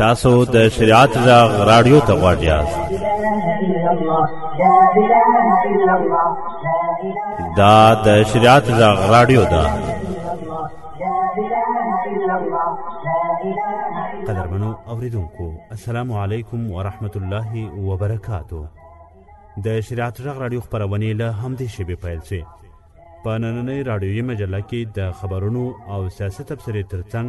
تاسو د شریعت غږ رادیو ته غواړئ دا د شریعت غږ رادیو ده قدرمنو اوریدونکو السلام علیکم ورحمت الله وبرکاتو د شریعت غږ رادیو خبرونه له همدې شبي پیل شي په نننۍ رادیوي مجله کې د خبرونو او سیاست تبصرې ترڅنګ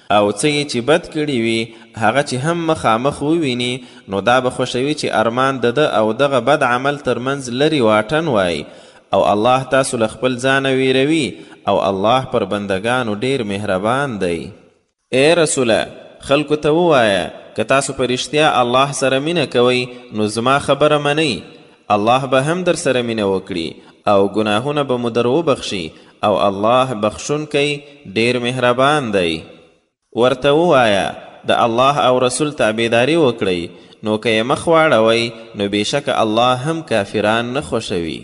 او څه یې چې بد کړي وي هغه چې هم مخامخ وویني نو دا به خوښوي چې ارمان د ده او دغه بد عمل تر منځ لرې واټن وای او الله تاسو له خپل ځانه ویروي او الله پر بندګانو ډیر مهربان دی اې رسوله خلکو ته ووایه که تاسو په رښتیا الله سره مینه کوئ نو زما خبره منئ الله به هم در سره مینه وکړي او ګناهونه به مو در وبخشي او الله بخشونکی ډیر مهربان دی ورته ووایه د الله او رسول تابعداري وکړئ نو که یې مخ واړوئ نو بېشکه الله هم کافران نه خوښوي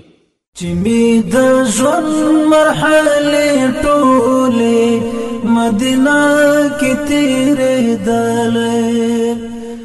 چې می د ژوند مرحله ټوله مدینه کې تیرې دلې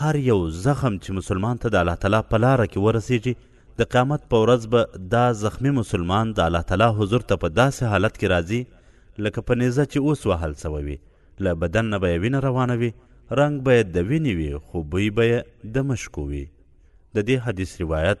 هر یو زخم چې مسلمان ته د الله تعالی په لاره کې ورسېږي، د قیامت په ورځ به دا زخمي مسلمان د الله تعالی حضور ته په داسې حالت کې راځي لکه په نېزه چې اوس وهل شوی وي، له بدن نه به یې وینه روانه وي، رنګ به یې د وینې وي، خو بوی به یې د مشکو وي. د دې حدیث روایت.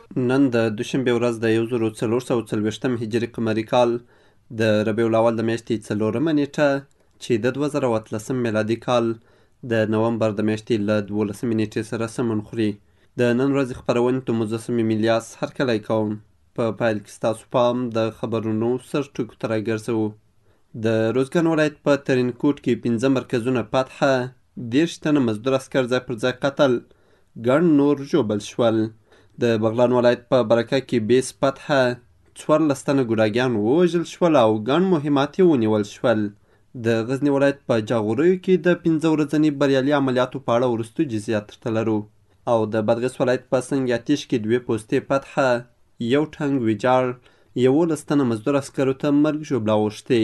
نن د دوشنبې ورځ د یو زرو څلور سوه څلوېښتم هجري قمري کال د ربیع الاول د میاشتې څلورمه نیټه چې د دوه زره او اتلسم میلادي کال د نومبر د میاشتې له دولسمې نیټې سره سمون خوري د نن ورځې خپرونې ته مجسم میلیاس هرکلی کوم په پیل کې ستاسو پام د خبرونو سر ټکو ته راګرځوو د روزګان ولایت په ترینکوټ کې پنځه مرکزونه فتحه دېرش تنه مزدور عسکر ځای پر ځای قتل ګڼ نور ژوبل شول د بغلان ولایت په برکه کې بیس پتحه څوارلس تنه ګوډاګیان ووژل شول او ګڼ مهمات یې ونیول شول د غزنی ولایت په جاغوریو کې د پنځه ورځني بریالي عملیاتو په اړه وروستو جزئیات درته لرو او د بادغیس ولایت په سنګ آتیش کې دوې پوستې فتحه یو ټنګ ویجاړ یولس تنه مزدور عسکرو ته مرګ ژوبله اوښتې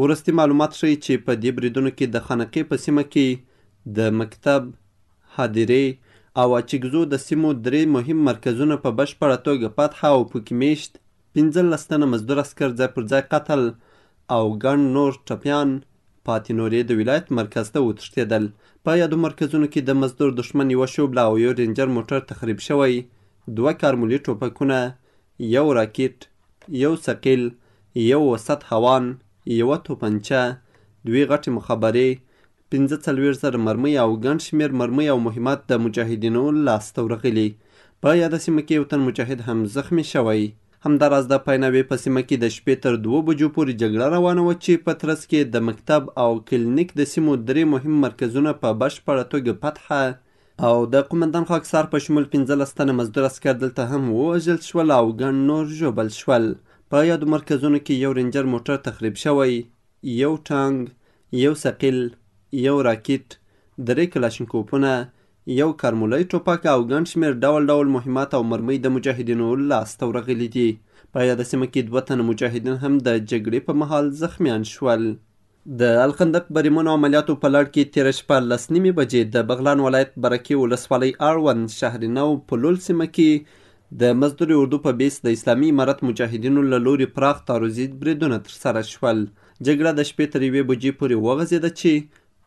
وروستي معلومات ښيي چې په دې بریدونو کې د خانقې په سیمه کې د مکتب، هدیرې او اچکزو د سیمو درې مهم مرکزونه په بشپړه توګه فتح او پکې میشت پنځلس تنه مزدور عسکر ځای پر ځای قتل او ګڼ نور ټپیان پاتې نور یې د ولایت مرکز ته وتښتېدل په یادو مرکزونو کې د مزدور دښمن یوه شوبله او یو رینجر موټر تخریب شوی دوه کارمولي ټوپکونه یو راکیټ، یو ثقیل، یو وسط هوان، یوه توپنچه، دوې غټې مخبرې، پنځه څلوېښت زره مرمۍ او ګڼ شمېر مرمۍ او مهمات د مجاهدینو لاس ته ورغلي. په یاده سیمه کې یو تن مجاهد هم زخمي شوی. همداراز د پایناوې په سیمه کې د شپې تر دوو بجو پورې جګړه روانه وه چې په ترڅ کې د مکتب او کلینیک د سیمو درې مهم مرکزونه په بشپړه توګه فتحه او د قومندان خاکسار په شمول پنځلس تنه مزدور عسکر دلته هم ووژل شول او ګڼ نور ژوبل شول په یادو مرکزونو کې یو رینجر موټر تخریب شوی یو ټانګ یو ثقیل یو راکټ درې کلاشینکوپونه یو کارمولی ټوپک او ګڼ شمېر ډول ډول مهمات او مرمۍ د مجاهدینو لاس ته ورغلي دي په یاده سیمه کې دوه تنه مجاهدین هم د جګړې په مهال زخمیان شول د الخندق بریمونو عملیاتو په لړ کې تېره شپه لس نیمې بجې د بغلان ولایت برکې ولسوالۍ اړوند شهرینو په لول سیمه کې د مزدوري اردو په بیس د اسلامي امارت مجاهدینو له لوري پراخ تعرضي بریدونه ترسره شول جګړه د شپې تر یوې بجې پورې وغځېده چې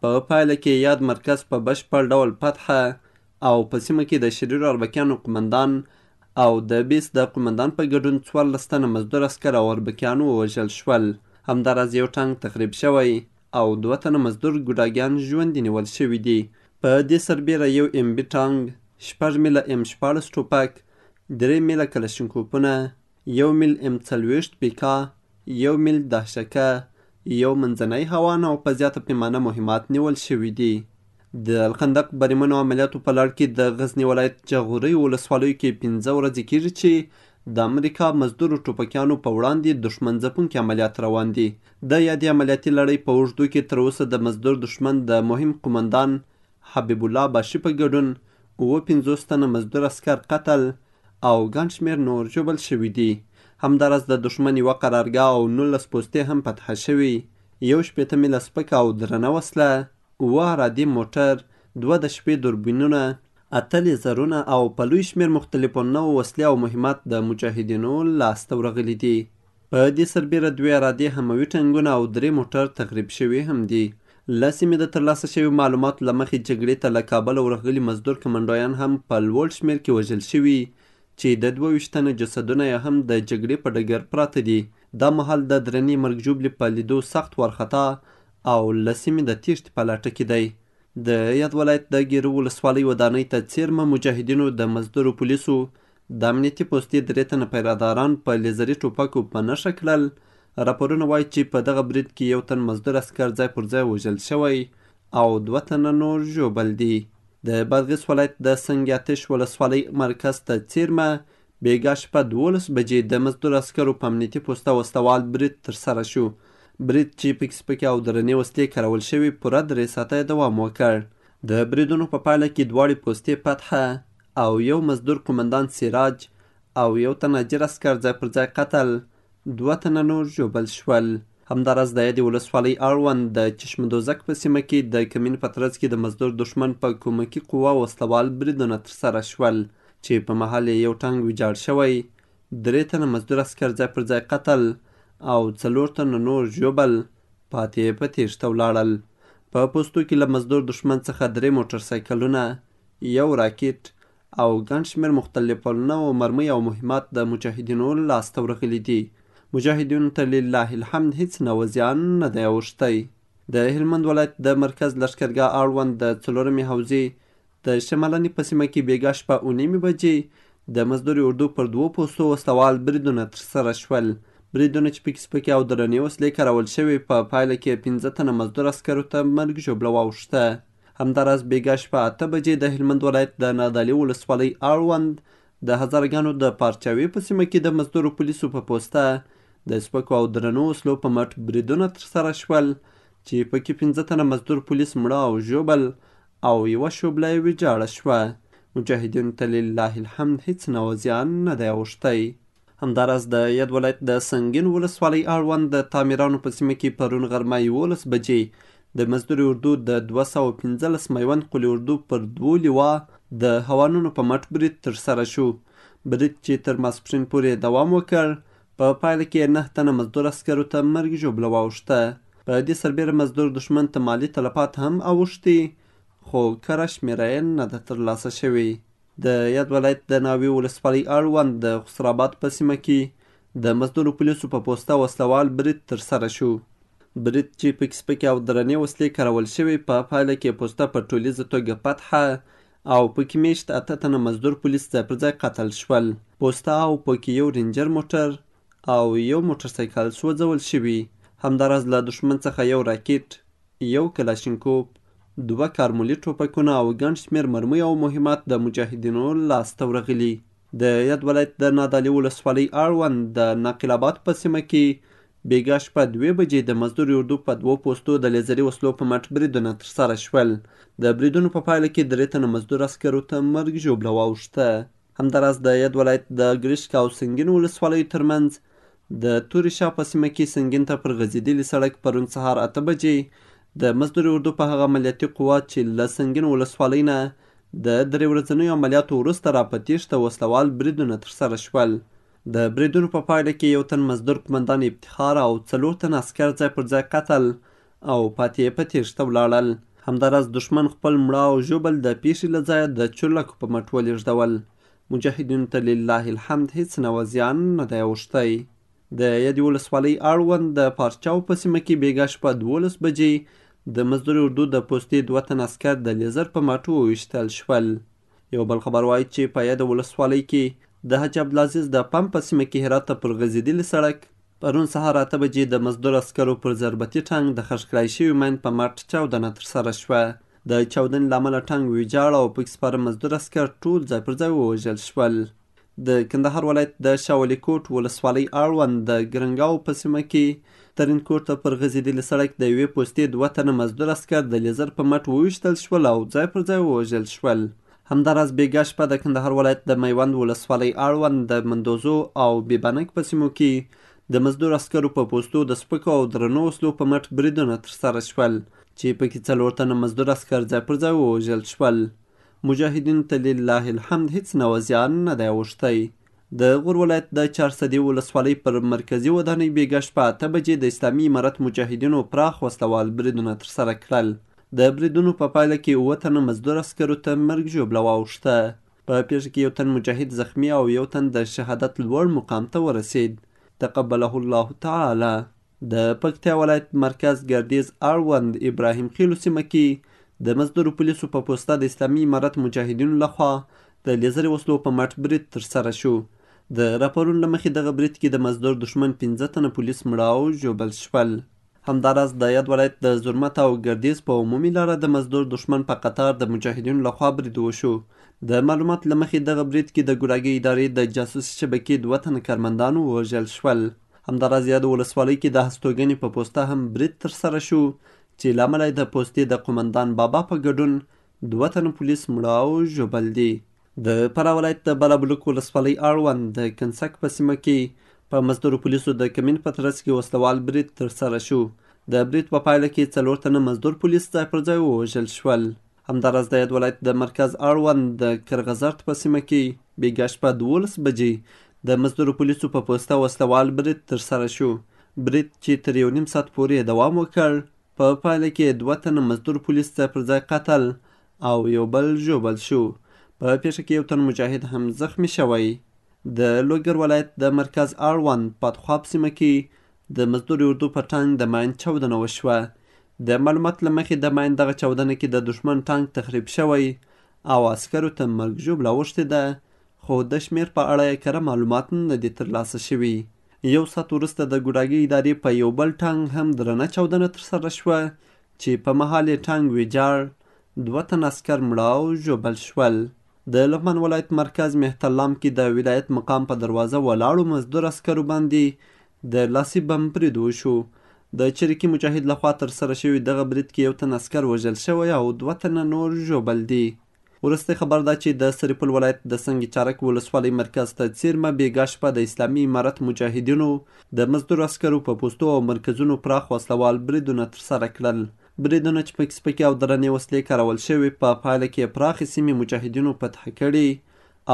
په پایله کې یاد مرکز په بشپړ ډول فتحه او په سیمه کې د شریرو اربکیانو قومندان او د بیس د قومندان په ګډون څوارلس تنه مزدور عسکر او اربکیان ووژل شول. همداراز یو ټانک تخریب شوی او دوه تنه مزدور ګوډاګیان ژوندي نیول شوي دي. په دې سربېره یو ایم بي ټانګ، شپږ میله ایم شپاړس ټوپک، درې میله کلشنکوپونه، یو میل ایم څلوېښت پیکا، یو میل دهشکه، یو منځنی هوان او په زیاته پیمانه مهمات نیول شوي دي. د الخندق بریمنو عملیاتو په لړ کې د غزنی ولایت جغوري ولسوالیو کې پنځه ورځې کېږي چې د امریکا مزدورو ټوپکیانو په وړاندې دښمن ځپونکي عملیات روان دي د یادې عملیاتي لړۍ په اوږدو کې تر اوسه د مزدور دښمن د مهم قومندان حبیب الله باشي په ګډون اووه پنځوس تنه مزدور عسکر قتل او ګڼ شمېر نور ژوبل شوي دي همداراز د دښمن یوه قرارګاه او نولس پوستې هم فتح شوي یو شپېته میله سپکه او درنه وسله اووه عرادي موټر، دوه د شپې دوربینونه، اته لیزرونه او په لوی شمېر مختلفو نوعو وسلې او مهمات د مجاهدینو لاس ته ورغلي دي. په دې سربېره دوې عرادي هموي ټنګونه او درې موټر تخریب شوي هم دي. له سیمې د ترلاسه شوي معلوماتو له مخې جګړې ته له کابله ورغلي مزدور کمانډویان هم په لوړ شمېر کې وژل شوي چې د دوه ویشت تنه جسدونه یې هم د جګړې په ډګر پراته دي. دا مهال د درنې مرګ ژوبلې په لیدو سخت وارخطا او له سیمې د تیښتې په لټه کې دی. د یاد ولایت د ګیرو ولسوالۍ ودانۍ ته څیرمه مجاهدینو د مزدورو پولیسو د امنیتي پوستې درې تنه پیراداران په لیزري ټوپکو په نښه کړل. راپورونه وایي چې په دغه برید کې یو تن مزدور عسکر ځای پر ځای وژل شوی او دوه تنه نور ژوبل دي. د بادغیس ولایت د سنګ آتش ولسوالۍ مرکز ته څیرمه بېګا شپه دوولس بجې د مزدور عسکرو په امنیتي پوسته وسله وال برید ترسره شو. برید چې پکې سپکې او درنې وسلې کارول شوې، پوره درې ساعته یې دوام وکړ. د بریدونو په پایله کې دواړې پوستې فتحه او یو مزدور قومندان سراج او یو تن اجیر عسکر ځای پر ځای قتل دوه تنه نور ژوبل شول. همداراز د یادې ولسوالۍ اړوند د چشمدوزک په سیمه کې د کمین په ترڅ کې د مزدور دښمن په کومکي قوه وسلوال بریدونه ترسره شول چې په مهال یې یو ټانګ ویجاړ شوی، درې تنه مزدور عسکر ځای پر ځای قتل او څلور تنه نور ژوبل پاتې یې په تېښته ولاړل. په پوستو کې له مزدور دښمن څخه درې موټرسایکلونه، یو راکټ او ګڼ شمېر مختلف النوع مرمۍ او مهمات د مجاهدینو لاس ته ورغلي دي. مجاهدینو ته لله الحمد هیڅ نوع زیان نه دی اوښتی. د هلمند ولایت د مرکز لښکرګاه اړوند د څلورمې حوزې د شملنې په سیمه کې بېګا شپه اوه نیمې بجې د مزدوري اردو پر دوو پوستو وسلوال بریدونه ترسره شول. بریدونه چې پکې سپکې او درنې وسلې کارول شوې، په پایله کې یې پنځه تنه مزدور عسکرو ته مرګ ژوبله واوښته. همداراز بیګا شپه اته بجې د هلمند ولایت د نادعلي ولسوالۍ اړوند د هزاره ګانو د پارچاوي په سیمه کې د مزدورو پولیسو په پوسته د سپکو او درنو وسلو په مټ بریدونه ترسره شول چې پکې پنځه تنه مزدور پولیس مړه او ژوبل او یوه شوبله یې ویجاړه شوه مجاهدینو ته لله الحمد هیڅ نوه زیان نه دی اوښتی همداراز د یاد ولایت د سنګین ولسوالۍ اړوند د تعمیرانو په سیمه کې پرون غرمه یولس بجې د مزدوري اردو د دوه سوه پنځلس میوند قلي اردو پر دوو لیوا د هوانونو په مټ برید ترسره شو برید چې تر ماسپښین پورې دوام وکړ په پایله کې نه تنه مزدور عسکرو ته مرګ ژوبله واوښته په دې سربېره مزدور دښمن ته مالي تلفات هم اوښتي خو کره شمېره یې نه ده ترلاسه شوې د یاد ولایت د ناوې ولسوالۍ اړوند د خسراباد په سیمه کې د مزدورو پولیسو په پوسته وسلوال برید ترسره شو برید چې پکې سپکې او درنې وسلې کارول شوې په پایله کې پوسته په ټولیزه توګه فتحه او پکې میشت اته تنه مزدور پولیس ځای پر ځای قتل شول پوسته او پکې یو رینجر موټر او یو موټرسایکل سوځول شوي همداراز له دښمن څخه یو راکټ یو کلاشینکوف، دوه کارمولي ټوپکونه او ګڼ شمېر مرمۍ او مهمات د مجاهدینو لاس ته ورغلي. د یاد ولایت د نادعلي ولسوالۍ اړوند د ناقل اباد په سیمه کې بېګا شپه دوې بجې د مزدور اردو په دوو پوستو د لېزري وسلو په مټ بریدونه ترسره شول. د بریدونو په پایله کې درې تنه مزدور عسکرو ته مرګ ژوبله واوښته. همداراز د ید ولایت د ګرشک او سنګین ولسوالیو ترمنځ د توري شاه په سیمه کې سنګین ته پر غځېدلي سړک پرون سهار اته بجې د مزدوري اردو په هغه عملیاتي قوه چې له سنګین ولسوالۍ نه د درې ورځنیو عملیاتو وروسته را په تېښته وسلوال بریدونه ترسره شول د بریدونو په پایله کې یو تن مزدور قمندان افتخار او څلور تن عسکر ځای پر ځای قتل او پاتې یې په تېښته ولاړل. همداراز دښمن خپل مړه او ژوبل د پېښې له ځایه د چورلکو په مټ ولېږدول. مجاهدینو ته لله الحمد هېڅ نوع زیان نه دی اوښتی. د یادې ولسوالۍ اړوند د پارچاو په سیمه کې بېګا شپه دوولس بجې د مزدوري اردو د پوستې دوه تنه عسکر د لیزر په مټ وویشتل شول. یو بل خبر وايي چې په یاده ولسوالۍ کې د حاجي عبدالعزیز د پمپ په سیمه کې هرات ته پر غځېدلي سړک پرون سهار اته بجې د مزدور عسکرو پر ضربتي ټانګ د خښ کړای شوي ماین په مټ چاودنه ترسره شوه. د چاودنې له امله ټانګ ویجاړ او پکې سپاره مزدور عسکر ټول ځای پر ځای ووژل شول. د کندهار ولایت د شاولي کوټ ولسوالۍ اړوند د ګرنګاو په سیمه کې ترین کور ته پر غځېدلي سړک د یوې پوستې دوه تنه مزدور عسکر د لیزر په مټ وویشتل شول او ځای پر ځای ووژل شول همداراز بیګا شپه د کندهار ولایت د میوند ولسوالۍ اړوند د مندوزو او بیبانک په سیمو کې د مزدور عسکرو په پوستو د سپکو او درنو وسلو په مټ بریدونه ترسره شول چې پکې څلور تنه مزدور عسکر ځای پر ځای ووژل شول مجاهدینو ته لله الحمد هیڅ نوع زیان نه دی اوښتی. د غور ولایت د چارسدې ولسوالۍ پر مرکزي ودانۍ بېګا شپه اته بجې د اسلامي امارت مجاهدینو پراخ وسله وال بریدونه ترسره کړل. د بریدونو په پایله کې اووه تنه مزدور عسکرو ته مرګ ژوبله واوښته. په پېښه کې یو تن مجاهد زخمي او یو تن د شهادت لوړ مقام ته ورسېد. تقبله الله تعالی. د پکتیا ولایت مرکز ګردیز اړوند ابراهیم خیلو سیمه کې د مزدورو پولیسو په پوسته د اسلامي امارت مجاهدینو لخوا د لیزري وسلو په مټ برید ترسره شو د راپورونو له مخې دغه برید کې د مزدور دښمن پنځه تنه پولیس مړه او ژوبل شول همداراز د یاد ولایت د زرمت او ګردیز په عمومي لاره د مزدور دښمن په قطار د مجاهدینو لخوا برید وشو د معلومات له مخې دغه برید کې د ګوډاګي ادارې د جاسوسي شبکې دوه تنه کارمندان ووژل شول همداراز یاد ولسوالۍ کې د هستوګنې په پوسته هم برید ترسره شو چې له امله د پوستې د قومندان بابا په ګډون دوه تنه پولیس مړه او ژوبل دي د فراه ولایت د بالابلوک ولسوالۍ اړوند د کنسک په سیمه کې په مزدورو پولیسو د کمین په ترڅ کې وسلوال برید ترسره شو د برید په پایله کې څلور تنه مزدور پولیس ځای پر ځای ووژل شول همداراز د یاد ولایت د مرکز اړوند د کرغزرت په سیمه کې بیګا شپه دولس بجې د مزدورو پولیسو په پوسته وسلوال برید ترسره شو برید چې تر یو نیم ساعت پورې دوام وکړ په پا پایله کې دوه تنه مزدور پولیس ته پر ځای قتل او یو بل ژوبل شو په پیښه کې یو تن مجاهد هم زخمی شوی د لوګر ولایت د مرکز اړوند پاتخواب سیمه کې د مزدور اردو په ټانک د ماین چاودنه وشوه د معلومات له مخې د ماین دغه چاودنه کې د دښمن ټانک تخریب شوی او عسکرو ته مرګ ژوبله اوښتې ده خو د شمیر په اړه یې کره معلومات نه دي ترلاسه شوي یو ساعت وروسته د ګوډاګي ادارې په یو بل ټانګ هم درنه چاودنه ترسره شوه چې په مهال یې ټانګ ویجاړ دوه تن عسکر مړه او ژوبل شول د لغمان ولایت مرکز مهترلام کې د ولایت مقام په دروازه ولاړو مزدور عسکرو باندې د لاسي بم برید وشو د چریکي مجاهد لخوا تر سره شوي دغه برید کې یو تن عسکر وژل شوی او دوه تنه نور ژوبل دي ورسته خبر دا چې د سرپل ولایت د سنگ چارک ولسوالۍ مرکز ته څیرمه بیګا شپه د اسلامي امارت مجاهدینو د مزدور عسکرو په پوستو او مرکزونو پراخ وسلوال بریدونه ترسره کړل بریدونه چې پکې سپکې او درنې وسلې کارول شوې، په پا پایله کې یې پراخې سیمې مجاهدینو فتح کړي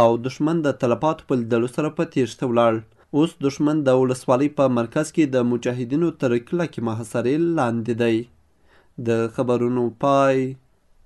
او دښمن د تلفاتو په لیدلو سره په تېښته ولاړ. اوس دښمن د ولسوالۍ په مرکز کې د مجاهدینو تر کلکې محاصرې لاندې دی. د خبرونو پای.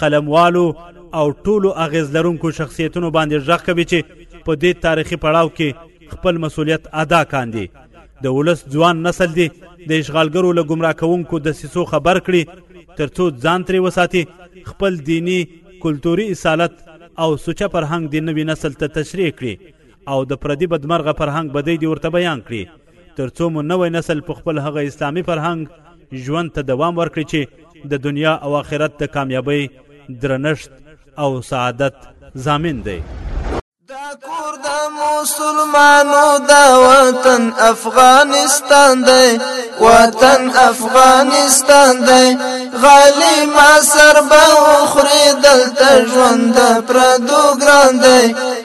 قلموالو او ټولو اغیز لرونکو شخصیتونو باندې ږغ کوي چې په دې تاریخي پړاو کې خپل مسولیت ادا کاندي د ولس ځوان نسل دی د اشغالګرو له ګمراه کوونکو د سیسو خبر کړي ترڅو ځان ترې وساتي خپل دینی کلتوري اصالت او سوچه فرهنګ د نوي نسل ته تشریح کړي او د پردي بدمرغه فرهنګ بدی دی ورته بیان کړي تر څو مو نوی نسل په خپل هغه اسلامي فرهنګ ژوند ته دوام ورکړي چې د دنیا او آخرت د کامیابۍ درنښت او سعادت ضامن دی دا کور د مسلمانو د وطن افغانستان دی وطن افغانستان دی غالي ما سر به خوري دلته ژوند پردو ګران دی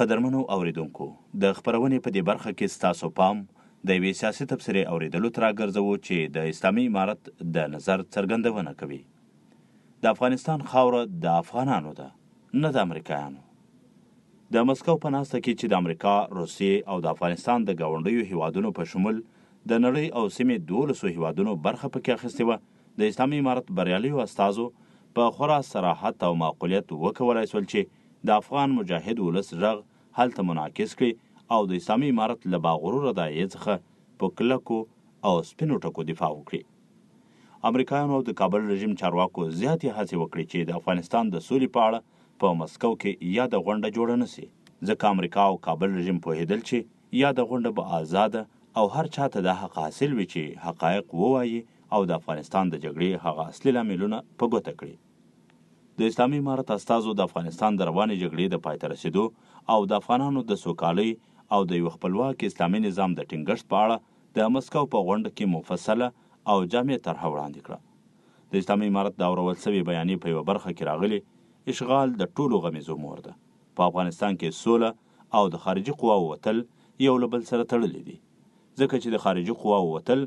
قدرمنو اورېدونکو! د خپرونې په دې برخه کې ستاسو پام د یوې سیاسي تبصرې اورېدلو ته راګرځوو چې د اسلامي امارت د نظر څرګندونه کوي. د افغانستان خاوره د افغانانو ده، نه د امریکایانو. د مسکو په ناسته کې چې د امریکا، روسیې او د افغانستان د ګاونډیو هېوادونو په شمول د نړۍ او سیمې دوولسو هېوادونو برخه پکې اخیستې وه، د اسلامي امارت بریالیو استازو په خورا صراحت او معقولیت وکولای شول چې د افغان مجاهد ولس ږغ هلته منعکس کړي او د اسلامي امارت له با غروره داعیې څخه په کلکو او سپینو ټکو دفاع وکړي. امریکایانو او د کابل رژیم چارواکو زیاتې هڅې وکړې چې د افغانستان د سولې په اړه په مسکو کې یاده غونډه جوړه نه شي، ځکه امریکا او کابل رژیم پوهېدل چې یاده غونډه به ازاده او هر چا ته دا حق حاصل وي چې حقایق ووایي او د افغانستان د جګړې هغه اصلي لاملونه په ګوته کړي. د اسلامي امارت استازو د افغانستان د روانې جګړې د پای ته رسېدو او د افغانانو د سوکالۍ او د یوه خپلواک اسلامي نظام د ټینګښت په اړه د مسکو په غونډه کې مفصله او جامع طرحه وړاندې کړه. د اسلامي امارت د اورول شوې بیانیې په یوه برخه کې راغلي، اشغال د ټولو غمیزو مور ده، په افغانستان کې سوله او د خارجي قواوو وتل یو له بل سره تړلي دي، ځکه چې د خارجي قواوو وتل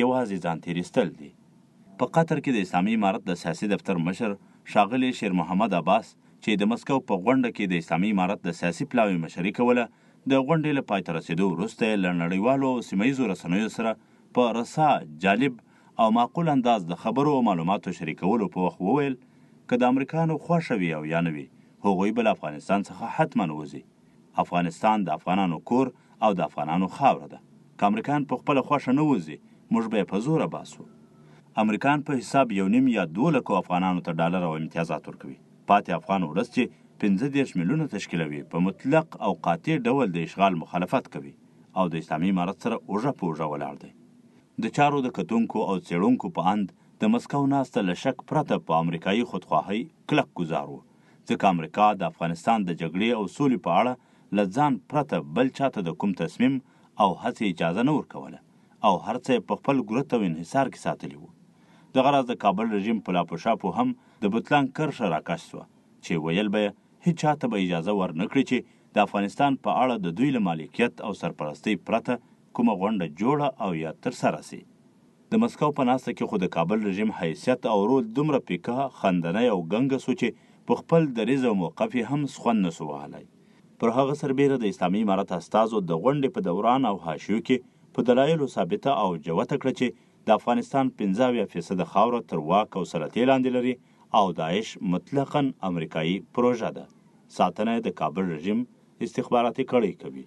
یوازې ځان تېر ایستل دي. په قطر کې د اسلامي امارت د سیاسي دفتر مشر ښاغلي شېر محمد عباس چې د مسکو په غونډه کې د اسلامي امارت د سیاسي پلاوي مشري کوله، د غونډې له پای ته رسېدو وروسته یې له نړیوالو او سیمه ییزو رسنیو سره په رسا، جالب او معقول انداز د خبرو او معلوماتو شریکولو په وخت وویل، که د امریکایانو خوښه وي او یا نه وي، هغوی به له افغانستان څخه حتماً وځي. افغانستان د افغانانو کور او د افغانانو خاوره ده که امریکایان په خپله خوښه نه وځي موږ به یې په زوره باسو امریکایان په حساب یو نیم یا دوه لکو افغانانو ته ډالر او امتیازات ورکوي پاتې افغان ولس چې پنځه دېرش میلیونه تشکیلوي په مطلق او قاطع ډول د اشغال مخالفت کوي او د اسلامي امارت سره اوږه په اوږه ولاړ دی د چارو د کتونکو او څېړونکو په اند د مسکو ناسته له شک پرته په امریکایي خودخواهۍ کلک ګوزار و ځکه امریکا د افغانستان د جګړې او سولې په اړه له ځان پرته بل چا ته د کوم تصمیم او هڅې اجازه نه ورکوله او هر څه یې په خپل ګرت او انحصار کې ساتلي وو. دغه راز د کابل رژیم په لاپوشاپو هم د بطلان کرښه راکش شوه چې ویل به یې هیچا ته به اجازه ور نه کړي چې د افغانستان په اړه د دوی له مالکیت او سرپرستۍ پرته کومه غونډه جوړه او یا ترسره شي. د مسکو په ناسته کې خو د کابل رژیم حیثیت او رول دومره پیکه، خندنی او ګنګه سو چې په خپل دریځ او موقف یې هم سخوند نه سو وهلای. پر هغه سربیره د اسلامي امارت استازو د غونډې په دوران او حاشیو کې په دلایلو ثابته او جوته کړه چې د افغانستان پنځه اویا فیصده خاوره تر واک او سلطې لاندې لري او داعش مطلقاً امریکایي پروژه ده، ساتنه یې د کابل رژیم استخباراتي کړۍ کوي.